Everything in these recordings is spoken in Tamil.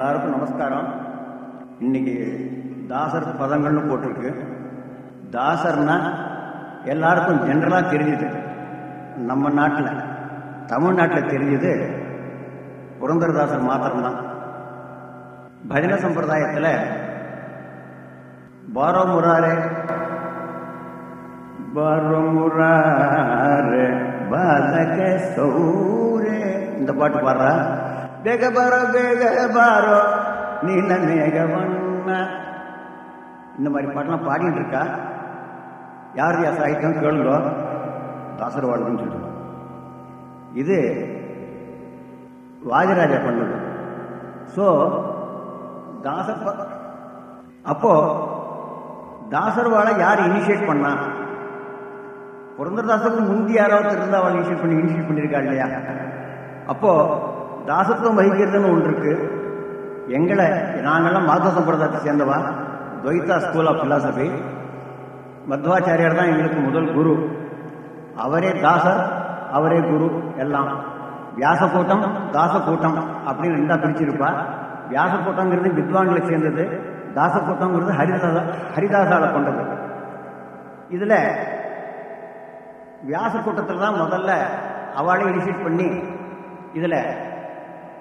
எல்லாருக்கும் நமஸ்காரம். இன்னைக்கு தாசர் பதங்கள்னு போட்டிருக்கு. தாசர்னா எல்லாருக்கும் ஜென்ரலாக தெரிஞ்சுது. நம்ம நாட்டில் தமிழ்நாட்டில் தெரிஞ்சது புரந்தரதாசர் மாத்திரம்தான். பஜன சம்பிரதாயத்தில் பாரோ முராரே பாரோ முராரே பாலக சௌரே. இந்த பாட்டு பாடுறா? ಬೇಗ ಬಾರೋ ಬೇಗ ಬಾರೋ நீல மேகவண்ண இந்த மாதிரி பாட்டெல்லாம் பாடிட்டு இருக்கா யார் யார் சாகித்யம் கேளுங்கோ தாசர் வாழ்வுன்னு சொல்லுங்க இது வாஜராஜா பண்ணது ஸோ தாசர் ப- அப்போ தாசர் வாழை யார் இனிஷியேட் பண்ணா புரந்தரதாசருக்கு முந்தி யாராவது இருந்தா அவள் இனிஷியேட் பண்ணி இனிஷியேட் பண்ணியிருக்கா இல்லையா அப்போ தாசத்துவம் வகிக்கிறதுன்னு ஒன்று இருக்கு. எங்களை நாங்கெல்லாம் மாதவ சம்பிரதாயத்தை சேர்ந்தவா? துவைதா ஸ்கூல் ஆஃப் பிலாசபி மத்வாச்சாரியார் தான் எங்களுக்கு முதல் குரு. அவரே தாசர் அவரே குரு எல்லாம். வியாச கூட்டம் தாச கூட்டம் அப்படின்னு ரெண்டா பிரிச்சிருப்பா. வியாச கூட்டங்கிறது வித்வான்களை சேர்ந்தது. தாச கூட்டங்கிறது ஹரிதாச ஹரிதாசால கொண்டது. இதுல வியாச கூட்டத்தில் தான் முதல்ல அவளை இனிஷியேட் பண்ணி இதுல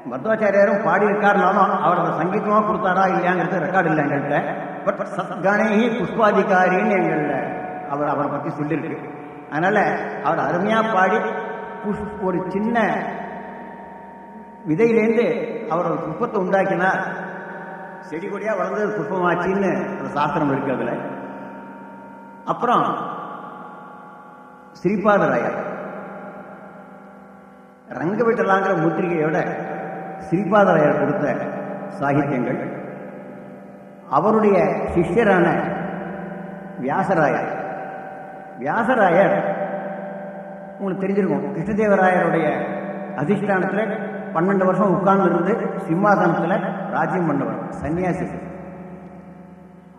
மத்வாச்சாரியாரும் பாடியிருக்காருனாலும் அவர் அதை சங்கீதமாக கொடுத்தாரா இல்லையாங்கிறது ரெக்கார்டு இல்லை எங்கள்கிட்ட பட் சத்கணேகி புஷ்பாதிகாரின்னு எங்கள்ல அவர் அவரை பற்றி சொல்லியிருக்கு அதனால அவர் அருமையாக பாடி புஷ் ஒரு சின்ன விதையிலேருந்து அவர் ஒரு புஷ்பத்தை உண்டாக்கினார். செடி கொடியா வளர்ந்தது புஷ்பமாச்சின்னு அந்த சாஸ்திரம் இருக்கு அதுல. அப்புறம் ஸ்ரீபாதராயர். ரங்கவிட்டலாங்கிற முத்திரிகையோட ஸ்ரீபாதராயர் கொடுத்த சாகித்யங்கள்? அவருடைய சிஷ்யரான வியாசராயர். வியாசராயர் உங்களுக்கு தெரிஞ்சிருக்கும் கிருஷ்ணதேவராயருடைய அதிஷ்டானத்தில் பன்னெண்டு வருஷம் உட்கார்ந்துருந்து சிம்மாசனத்தில் ராஜ்யம் பண்ணவர் சன்னியாசி.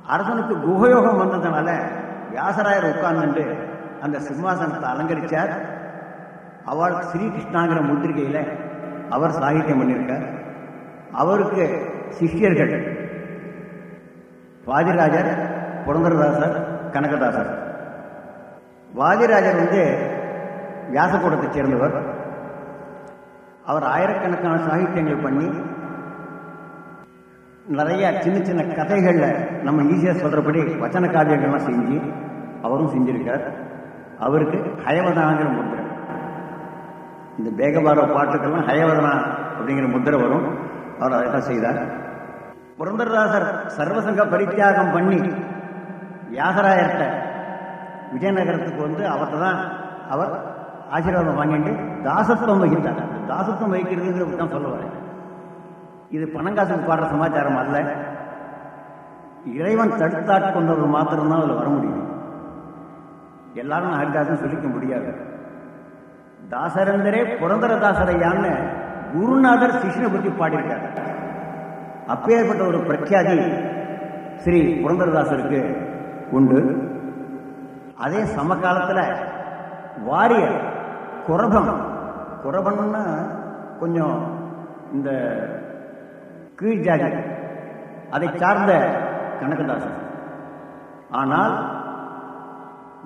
அரசனுக்கு குகயோகம் வந்ததுனால வியாசராயர் உட்கார்ந்துட்டு அந்த சிம்மாசனத்தை அலங்கரித்தார் அவள் ஸ்ரீகிருஷ்ணாங்கிற முத்திரிகையில் அவர் சாகித்யம் பண்ணியிருக்கார். அவருக்கு சிஷ்யர்கள் வாதிராஜர் புரந்தரதாசர் கனகதாசர். வாதிராஜர் வந்து வியாசக்கூடத்தைச் சேர்ந்தவர். அவர் ஆயிரக்கணக்கான சாகித்யங்கள் பண்ணி நிறைய சின்ன சின்ன கதைகளில் நம்ம ஈஸியாக சொல்கிறபடி வச்சன காவியங்கள்லாம் செஞ்சு அவரும் செஞ்சிருக்கார். அவருக்கு ஹயவதாங்கிற முத்திரை இந்த பேகபாரவ பாட்டுக்கெல்லாம் ஹயவதனா அப்படிங்கிற முத்திரை வரும். அவர் அதான் செய்தார். புரந்தரதாசர் சர்வசங்க பரித்தியாகம் பண்ணி வியாசராயர்கிட்ட விஜயநகரத்துக்கு வந்து அவர்கிட்ட தான் அவர் ஆசீர்வாதம் வாங்கிட்டு தாசத்துவம் வகித்தார். தாசத்துவம் வகிக்கிறதுங்கிறது தான் சொல்ல வரேன் இது பணங்காசுக்கு பாடுற சமாச்சாரம் அல்ல. இறைவன் தடுத்தாட் கொண்டவர் மாத்திரம்தான் அதில் வர முடியும். எல்லாரும் ஹரிதாசன் சொல்லிக்க முடியாது. தாசரந்தரே புரந்தரதாசரையான்னு குருநாதர் சிஷ்ணை பற்றி பாடியிருக்கார். அப்பேற்பட்ட ஒரு பிரఖ్యాதி ஸ்ரீ புரந்தரதாசருக்கு உண்டு. அதே சமகாலத்தில் வாரியர் குரபம். குரபன்னா கொஞ்சம் இந்த கீழ் அதை சார்ந்த கனகதாசன். ஆனால்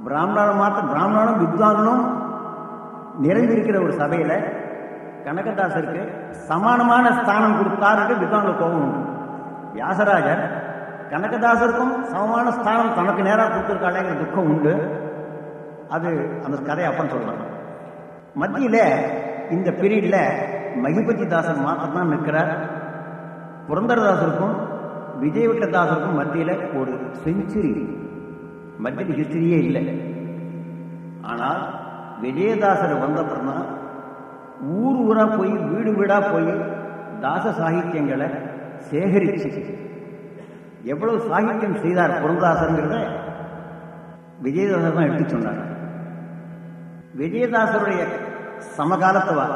பிராமணர் மாத்திர பிராமணனும் வித்வானும் நிறைந்திருக்கிற ஒரு சபையில கனகதாசருக்கு சமானமான ஸ்தானம் கொடுத்தாருக்கு வித்வான்கள் கோபம். உண்டு வியாசராஜர் கனகதாசருக்கும் சமமான ஸ்தானம் தனக்கு நேராக கொடுத்துருக்காளேங்கிற துக்கம் உண்டு. அது அந்த கதையை அப்புறம் சொல்றாங்க மத்தியில இந்த பீரியட்ல மகிபதி தாசர் மாத்திரம் தான் நிற்கிறார். புரந்தரதாசருக்கும் விஜயவிட்டதாசருக்கும் மத்தியில ஒரு செஞ்சுரி மத்தியில் ஹிஸ்டரியே இல்லை. ஆனால் விஜயதாசர் வந்த அப்புறம்தான் ஊர் ஊரா போய் வீடு வீடா போய் தாச சாகித்யங்களை சேகரிச்சு எவ்வளவு சாகித்யம் செய்தார் புரந்தாசருங்கிறத விஜயதாசர் தான் எடுத்து சொன்னார். விஜயதாசருடைய சமகாலத்தவா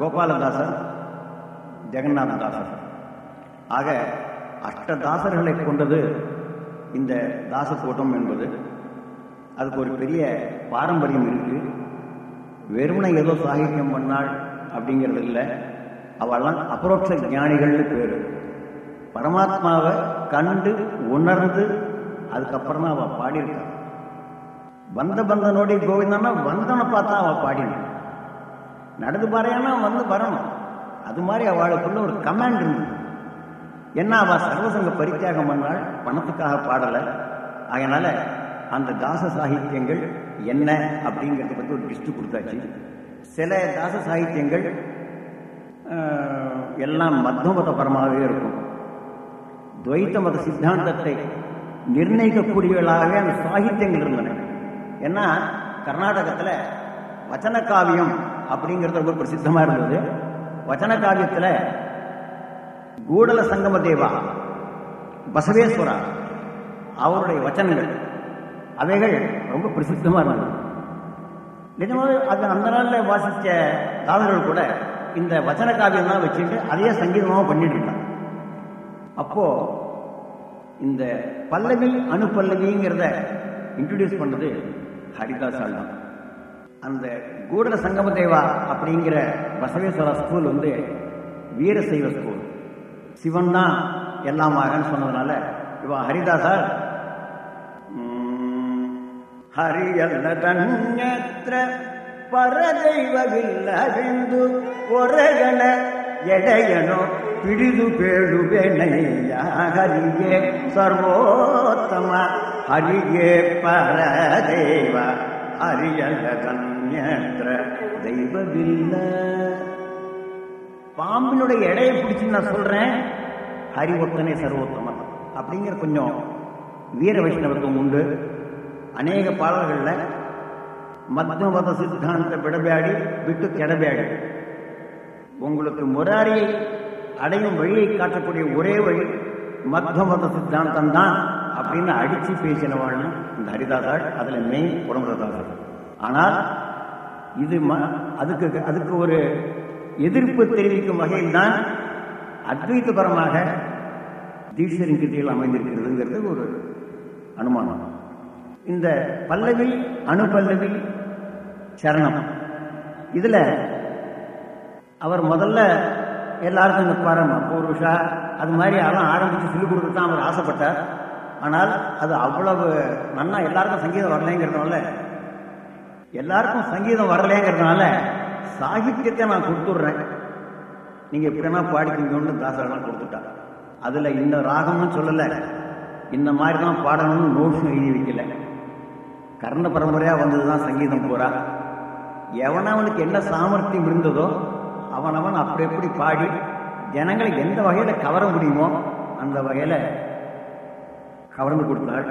கோபாலதாசர் ஜெகநாததாசர். ஆக அஷ்டதாசர்களை கொண்டது இந்த தாச கூட்டம் என்பது அதுக்கு ஒரு பெரிய பாரம்பரியம் இருக்குது வெறுமனை ஏதோ சாகித்யம் பண்ணாள் அப்படிங்கிறது இல்லை. அவெல்லாம் அப்ரோட்ச ஞானிகள்னு பேர். பரமாத்மாவை கண்டு உணர்ந்து அதுக்கப்புறம் தான் அவள் பாடியிருக்காள் வந்த பந்த நோடி கோவிந்தன்னா வந்தனை பார்த்தா அவள் பாடினான் நடந்து பாறையானா வந்து வரணும். அது மாதிரி அவளுக்குள்ள ஒரு கமாண்ட் இருந்தது. என்ன அவள் சர்வசங்க பரித்தியாகம் பண்ணாள்? பணத்துக்காக பாடலை. அதனால் அந்த தாச சாகித்யங்கள் என்ன அப்படிங்கிறத பற்றி ஒரு லிஸ்ட் கொடுத்தாச்சு. சில தாச சாகித்யங்கள் ஆஹ், எல்லாம் மத்மதபரமாகவே இருக்கும். துவைத்த மத சித்தாந்தத்தை நிர்ணயிக்கக்கூடியவர்களாகவே அந்த சாகித்யங்கள் இருந்தன. ஏன்னா கர்நாடகத்தில் வச்சன காவியம் அப்படிங்கிறது ரொம்ப பிரசித்தமாக இருந்தது. வச்சன காவியத்தில் கூடல சங்கம தேவா பசவேஸ்வரா அவருடைய வச்சனங்கள். அவைகள் ரொம்ப பிரசித்தமாக இருந்தது. நிஜமாவே அது அந்த நாளில் வாசித்த தாதர்கள் கூட இந்த வச்சன காவியம் தான் வச்சுட்டு அதையே சங்கீதமாக பண்ணிட்டு இருந்தாங்க அப்போ இந்த பல்லவி அணுப்பல்லவிங்கிறத இன்ட்ரடியூஸ் பண்ணது ஹரிதாஸ் தான். அந்த கூடல சங்கம தேவா அப்படிங்கிற பசவேஸ்வரா ஸ்கூல் வந்து வீரசைவ ஸ்கூல் சிவன் தான் எல்லாமாகன்னு சொன்னதுனால இவன் ஹரிதாசார் ಹರಿಯಲ್ಲದನ್ಯತ್ರ ಪರದೈವವಿಲ್ಲವೆಂದು ಹೊರಗಣ ಎಡೆಯನು ಹಿಡಿದು ಬೇಡುವೆನಯ್ಯ ಹರಿಗೆ ಸರ್ವೋತ್ತಮ ಹರಿಗೆ ಪರದೈವ ಹರಿಯಲ್ಲದನ್ಯತ್ರ தெய்வவில்ல பாம்பினுடைய எடையை பிடிச்சு நான் சொல்றேன் ஹரி ஒத்தனே சர்வோத்தமன் அப்படிங்கிற கொஞ்சம் வீர வைஷ்ணவத்துவம் உண்டு அநேக பாடல்களில் மத்மத சித்தாந்த விடபேடி விட்டு கெடபேடி. உங்களுக்கு முராரியை அடையும் வழியை காட்டக்கூடிய ஒரே வழி மத்மத சித்தாந்தம் தான் அப்படின்னு அடிச்சு பேசினவாள்னு இந்த ஹரிதாசாள் அதுல மெயின் புறமுறதாசாள் ஆனால் இது ம- அதுக்கு அதுக்கு ஒரு எதிர்ப்பு தெரிவிக்கும் வகையில் தான் அத்வைத்தபரமாக தீசரின் கிருதியில் அமைந்திருக்கிறதுங்கிறது ஒரு அனுமானம். இந்த பல்லவி அணுபல்லவி சரணம். இதில் அவர் முதல்ல எல்லாருக்கும் இந்த பரம பூர்விஷா அது மாதிரி அதெல்லாம் ஆரம்பித்து சொல்லிக் கொடுக்க தான் அவர் ஆசைப்பட்டார். ஆனால் அது அவ்வளவு நன்னா எல்லாருக்கும் சங்கீதம் வரலைங்கிறதுனால எல்லாருக்கும் சங்கீதம் வரலைங்கிறதுனால சாகித்யத்தை நான் கொடுத்துட்றேன். நீங்கள் எப்படின்னா பாடிக்கிங்கன்னு தாசரெல்லாம் கொடுத்துட்டார். அதில் இந்த ராகம்னு சொல்லலை. இந்த மாதிரி தான் பாடணும்னு நோட்ஸும் எழுதி வைக்கல. கர்ண பரம்பரையாக வந்தது தான் சங்கீதம் பூரா எவனவனுக்கு என்ன சாமர்த்தியம் இருந்ததோ அவனவன் அப்படி எப்படி பாடி ஜனங்களை எந்த வகையில் கவர முடியுமோ அந்த வகையில் கவர்ந்து கொடுத்தாள்.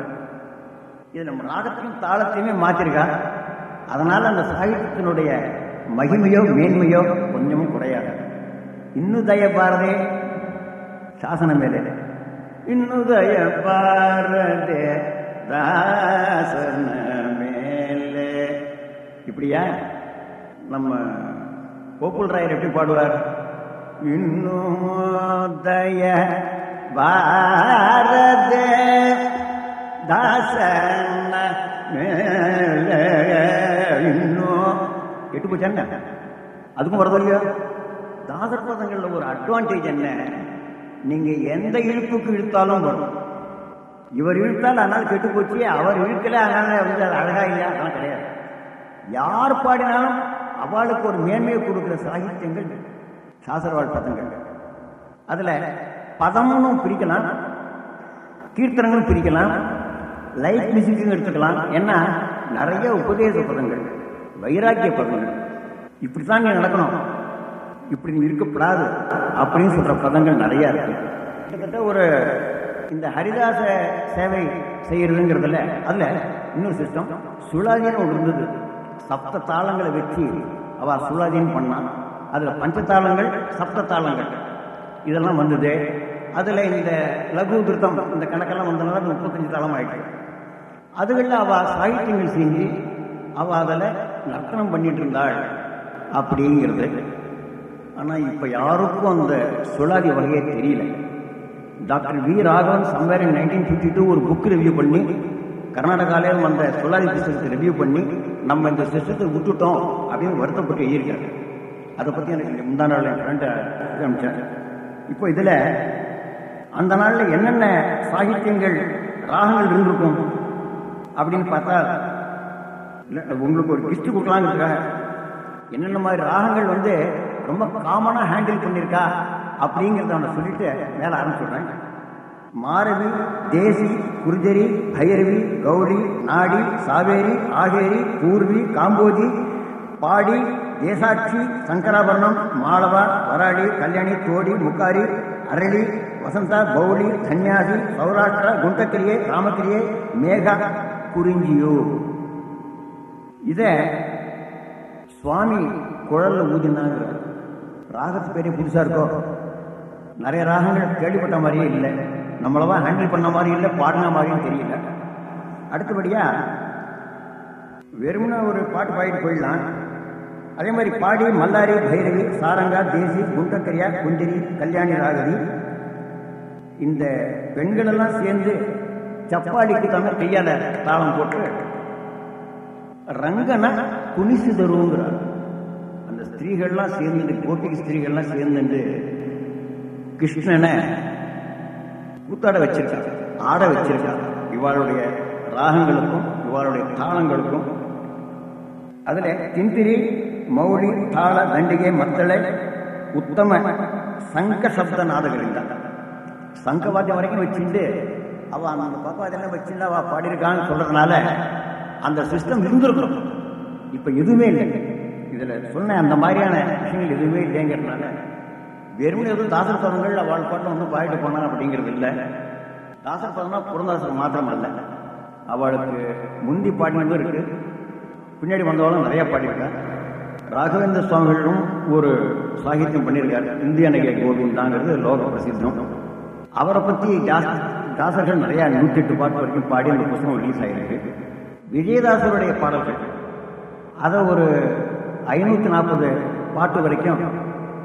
இது நம்ம ராகத்தையும் தாளத்தையுமே மாற்றிருக்கா. அதனால் அந்த சாகித்யத்தினுடைய மகிமையோ மேன்மையோ கொஞ்சமும் குறையாது. இன்னும் தய பாரதே சாசனம் மேலே. இன்னும் தய பாரதே தாசன மேலே இப்படியா? நம்ம கோகுல் ராயர் எப்படி பாடுவார்? இன்னும் பாரதே தாசன மேலே இன்னும் எட்டு போச்சாங்க அதுக்கும் வரது இல்லையா? தாசர் பதங்களில் ஒரு அட்வான்டேஜ் என்ன? நீங்க எந்த இழுப்புக்கு இழுத்தாலும் வரும். இவர் இழுத்தால் அதனால கெட்டு போச்சு. அவர் இழுக்கல அதனால வந்து அது அழகா இல்லையா? அதெல்லாம் கிடையாது. யார் பாடினாலும் அவளுக்கு ஒரு மேன்மையை கொடுக்குற சாகித்யங்கள் சாசரவாழ் பதங்கள். அதுல பதமும் பிரிக்கலாம் கீர்த்தனங்களும் பிரிக்கலாம் லைட் மியூசிக்கும் எடுத்துக்கலாம். ஏன்னா நிறைய உபதேச பதங்கள் வைராக்கிய பதங்கள். இப்படித்தான் நீ நடக்கணும். இப்படி நீ இருக்கக்கூடாது அப்படின்னு சொல்ற பதங்கள் நிறைய இருக்கு. கிட்டத்தட்ட ஒரு இந்த ஹரிதாச சேவை செய்யறதுங்கிறதுல அதுல இன்னொரு சிஸ்டம் சுழாதின்னு ஒன்று இருந்தது. சப்த தாளங்களை வச்சு அவ சுழாதின்னு பண்ணான் அதுல பஞ்சதாளங்கள் சப்த தாளங்கள். இதெல்லாம் வந்தது. அதுல இந்த லகு திருத்தம் இந்த கணக்கெல்லாம் வந்தனால முப்பத்தஞ்சு தாளம் ஆயிடுச்சு அதுகளில் அவ சாகித்யங்கள் செஞ்சு அவ அதில் நர்த்தனம் பண்ணிட்டு இருந்தாள். அப்படிங்கிறது. ஆனால் இப்போ யாருக்கும் அந்த சுழாதி வகையே தெரியல. Doctor V Raghavan somewhere in nineteen fifty two ஒரு புக் ரிவ்யூ பண்ணி கர்நாடகாலேயும் அந்த சுழாதி சிஸ்டத்தை ரிவ்யூ பண்ணி நம்ம இந்த சிஸ்டத்தை விட்டுட்டோம் அப்படின்னு வருத்தப்பட்டு எழுதியிருக்காரு அதை பற்றி எனக்கு முந்தா நாள் என் ஃப்ரெண்டை அனுப்பிச்சேன் இப்போ இதில் அந்த நாளில் என்னென்ன சாகித்யங்கள் ராகங்கள் இருந்திருக்கும் அப்படின்னு பார்த்தா உங்களுக்கு ஒரு கிஸ்ட் கொடுக்கலாங்கிறதுக்காக என்னென்ன மாதிரி ராகங்கள் வந்து ரொம்ப காமனாக ஹேண்டில் பண்ணியிருக்கா? அப்படிங்கிறத அவனை சொல்லிட்டு மேலே ஆரம்பிச்சுடுறேன் மாரவி தேசி குருஜரி பைரவி கௌரி நாடி சாவேரி ஆகேரி பூர்வி காம்போஜி பாடி தேசாட்சி சங்கராபரணம் மாளவா வராடி கல்யாணி தோடி முக்காரி அரளி வசந்தா பௌளி சன்னியாசி சௌராஷ்டிரா குண்டக்கிரியே ராமக்கிரியே மேகா குறிஞ்சியோ. இத சுவாமி குழல்ல ஊதினாங்க. ராகத்து பேரே புதுசா இருக்கோ? நிறைய ராகங்கள் கேள்விப்பட்ட மாதிரியே இல்லை. நம்மளவா ஹேண்டில் பண்ண மாதிரி இல்லை பாடின மாதிரியும் தெரியல. அடுத்தபடியா வெறுமனே ஒரு பாட்டு பாடிட்டு போயிடலாம். அதே மாதிரி பாடி மல்லாரி பைரவி சாரங்கா தேசி குண்டக்கரியா குந்திரி கல்யாணி ராகவி இந்த பெண்கள் எல்லாம் சேர்ந்து சப்பாடிக்கு தாங்க கையால தாளம் போட்டு ரங்கனா குனிசு தருங்கிறார் அந்த ஸ்திரீகள்லாம் சேர்ந்து கோபிக்கு ஸ்திரீகள்லாம் சேர்ந்துட்டு கிருஷ்ணனை கூத்தாட வச்சிருக்காங்க ஆட வச்சிருக்காங்க இவாளுடைய ராகங்களுக்கும் இவாளுடைய தாளங்களுக்கும். அதுல திந்திரி மௌலி தாள தண்டிகை மத்தளை உத்தம சங்க சப்த நாதங்கள் இருந்தாங்க சங்கவாத்தியம் வரைக்கும் வச்சுட்டு அவ அந்த பாப்பா அதெல்லாம் வச்சுட்டு அவ பாடியிருக்கான்னு சொல்றதுனால அந்த சிஸ்டம் இருந்திருக்கும். இப்ப எதுவுமே இல்லை. இதுல சொன்ன அந்த மாதிரியான விஷயங்கள் எதுவுமே இல்லைங்கிறதுனால வெறுமனே எதுவும் தாசர் பதங்கள் அவள் பாட்டில் ஒன்றும் பாடிட்டு போனா அப்படிங்கிறது இல்லை. தாசர் பதம்னா புறந்தாசர் மாத்திரம் அல்ல அவளுக்கு முந்தி பாடினதும் இருக்கு. பின்னாடி வந்தவளும் நிறைய பாடியிருக்கா. ராகவேந்திர சுவாமிகளும் ஒரு சாகித்யம் பண்ணியிருக்காரு. இந்திய நகை கோவிந்தாங்கிறது லோக பிரசித்தம். அவரை பற்றி தாசர்கள் நிறைய நூற்றி எட்டு பாட்டு வரைக்கும் பாடி அந்த புத்தகம் ரிலீஸ் ஆகிருக்கு விஜயதாசருடைய பாடல்கள். அதை ஒரு ஐநூற்றி நாற்பது பாட்டு வரைக்கும்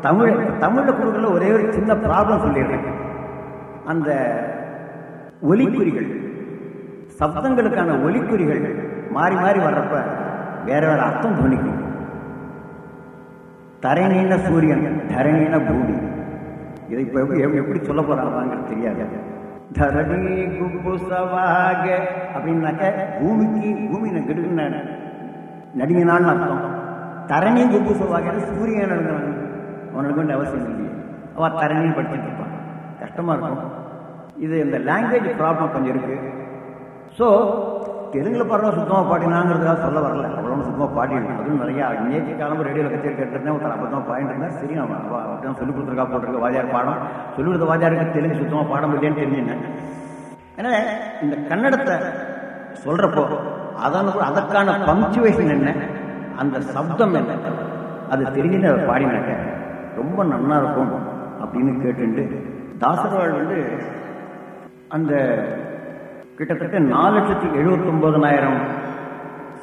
தமிழ் தமிழில் கொடுக்கல ஒரே ஒரு சின்ன ப்ராப்ளம் சொல்லிடுறேன். அந்த ஒலிக்குறிகள் சப்தங்களுக்கான ஒலிக்குறிகள் மாறி மாறி வர்றப்ப வேற வேற அர்த்தம் துணிக்கும். தரணின சூரியன் தரணின பூமி. இதை இப்போ எப்படி எப்படி சொல்ல போறாங்கிறது தெரியாது. தரணி குப்புசவாக அப்படின்னாக்க பூமிக்கு பூமி கிடுக்குன்னு நடுங்கினான்னு அர்த்தம். தரணி குப்புசவாக சூரியன் நடுங்கிறாங்க அவனுக்கு வேண்டிய அவசியம் இல்லையே அவ தரணின்னு படிச்சுட்டு இருப்பான். இருக்கும். இது இந்த லாங்குவேஜ் ப்ராப்ளம் கொஞ்சம் இருக்குது ஸோ தெலுங்கில் பாடுறோம் சுத்தமாக பாடினாங்கிறதுக்காக சொல்ல வரல. அவ்வளோ சுத்தமாக பாடிட்டு அதுவும் நிறையா நேற்று காலம்பு ரேடியோவில் கச்சேரி கேட்டிருந்தேன். ஒருத்தர் அப்பதான் பாயிண்ட் இருந்தேன். சரி அவன் அவ- சொல்லி கொடுத்துருக்கா போட்டிருக்க வாஜியார் பாடம். சொல்லி கொடுத்த வாத்தியாருக்கு தெலுங்கு சுத்தமாக பாட முடியலன்னு தெரிஞ்சுனேன் ஏன்னா இந்த கன்னடத்தை சொல்கிறப்போ அதன் அதற்கான பங்க்சுவேஷன் என்ன? அந்த சப்தம் என்ன? அது தெரிஞ்சுன்னு பாடி பாடினாக்க ரொம்ப நன்னா இருக்கும் அப்படின்னு கேட்டுண்டு தாசர்வாள் வந்து அந்த கிட்டத்தட்ட நாலு லட்சத்தி எழுபத்தி ஒன்பதனாயிரம்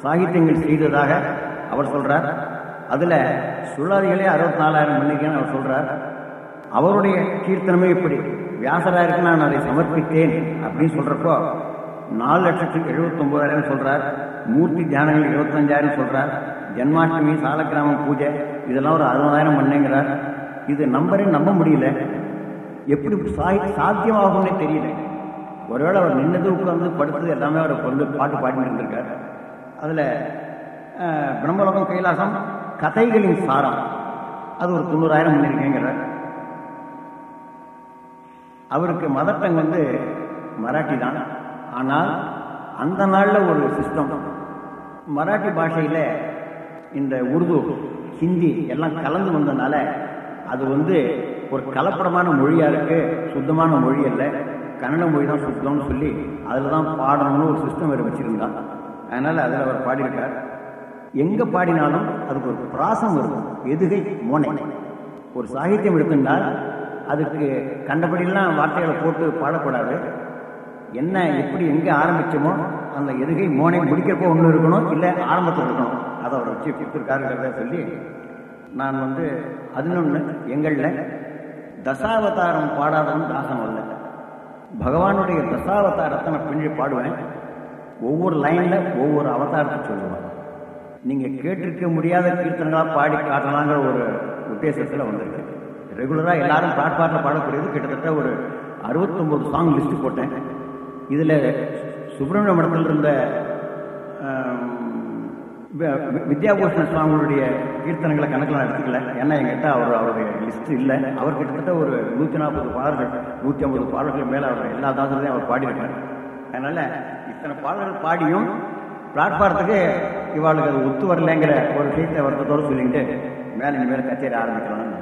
சாகித்யங்கள் செய்ததாக அவர் சொல்றார். அதுல சுழாதிகளே அறுபத்தி நாலாயிரம் பண்ணிருக்கேன்னு அவர் சொல்றார். அவருடைய கீர்த்தனமே இப்படி வியாசராயருக்கு நான் அதை சமர்ப்பித்தேன் அப்படின்னு சொல்றப்போ நாலு லட்சத்துக்கு எழுபத்தொம்பதாயிரம் சொல்கிறார் சொல்றார். மூர்த்தி தியானங்கள் இருபத்தஞ்சாயிரம் சொல்றார். ஜென்மாஷ்டமி சாலக்கிராம பூஜை இதெல்லாம் ஒரு அறுபதாயிரம் பண்ணேங்கிறார் இது நம்பரே நம்ப முடியல. எப்படி சாய் சாத்தியமாகும்னே தெரியல. ஒருவேளை அவர் நின்னது உட்கார்ந்து படுத்தது எல்லாமே அவர் கொண்டு பாட்டு பாடிட்டு இருந்திருக்கார். அதில் பிரம்மலோகம் கைலாசம் கதைகளின் சாரம். அது ஒரு தொண்ணூறாயிரம் பண்ணியிருக்கேங்கிறார் அவருக்கு மதர் வந்து மராட்டி தான் ஆனால் அந்த நாளில் ஒரு சிஸ்டம் மராட்டி பாஷையில் இந்த உருது ஹிந்தி எல்லாம் கலந்து வந்ததுனால அது வந்து ஒரு கலப்படமான மொழியாக இருக்குது சுத்தமான மொழி அல்ல. கன்னட மொழி தான் சுத்தம்னு சொல்லி அதில் தான் பாடணும்னு ஒரு சிஸ்டம் வேறு வச்சுருந்தான் அதனால் அதில் அவர் பாடியிருக்கார். எங்கே பாடினாலும் அதுக்கு ஒரு பிராசம் இருக்கும். எதுகை மோனை. ஒரு சாகித்யம் எடுத்துட்டால் அதுக்கு கண்டபடியெல்லாம் வார்த்தைகளை போட்டு பாடக்கூடாது. என்ன எப்படி எங்கே ஆரம்பிச்சோமோ அந்த எதுகை மோனை முடிக்கிறப்போ ஒன்று இருக்கணும் இல்லை ஆரம்பத்தில் இருக்கணும். அதை அவர் வச்சு கொடுத்துருக்காருங்கிறத சொல்லி நான் வந்து பதினொன்று எங்களில் தசாவதாரம் பாடாதவன் தாசம் அல்ல பகவானுடைய தசாவதாரத்தை நான் பின்னாடி பாடுவேன். ஒவ்வொரு லைனில் ஒவ்வொரு அவதாரத்தை சொல்லுவேன். நீங்கள் கேட்டிருக்க முடியாத கீர்த்தனங்களாக பாடி காட்டலாங்கிற ஒரு உத்தேசத்தில் வந்திருக்கு. ரெகுலராக எல்லாரும் பாட் பாட்டில் பாடக்கூடியது கிட்டத்தட்ட ஒரு அறுபத்தொம்பது சாங் லிஸ்ட்டு போட்டேன். இதில் சுப்பிரமணிய மடத்தில் இருந்த வித்யாபூஷண சுவாமிகளுடைய கீர்த்தனங்களை கணக்கில் நான் எடுத்துக்கல. ஏன்னா எங்கிட்ட அவர் அவருடைய லிஸ்ட் இல்லை. அவர் கிட்டத்தட்ட ஒரு நூற்றி நாற்பது பாடல்கள் நூற்றி ஐம்பது பாடல்கள் மேலே அவர் எல்லா தாசரையும் அவர் பாடியிருக்கார். அதனால் இத்தனை பாடல்கள் பாடியும் பிளாட்ஃபாரத்துக்கு இவாளுக்கு அது ஒத்து வரலைங்கிற ஒரு விஷயத்தை வருத்தத்தோடு சொல்லிட்டு மேலே இனிமேல் கச்சேரி ஆரம்பிக்கலாம்னு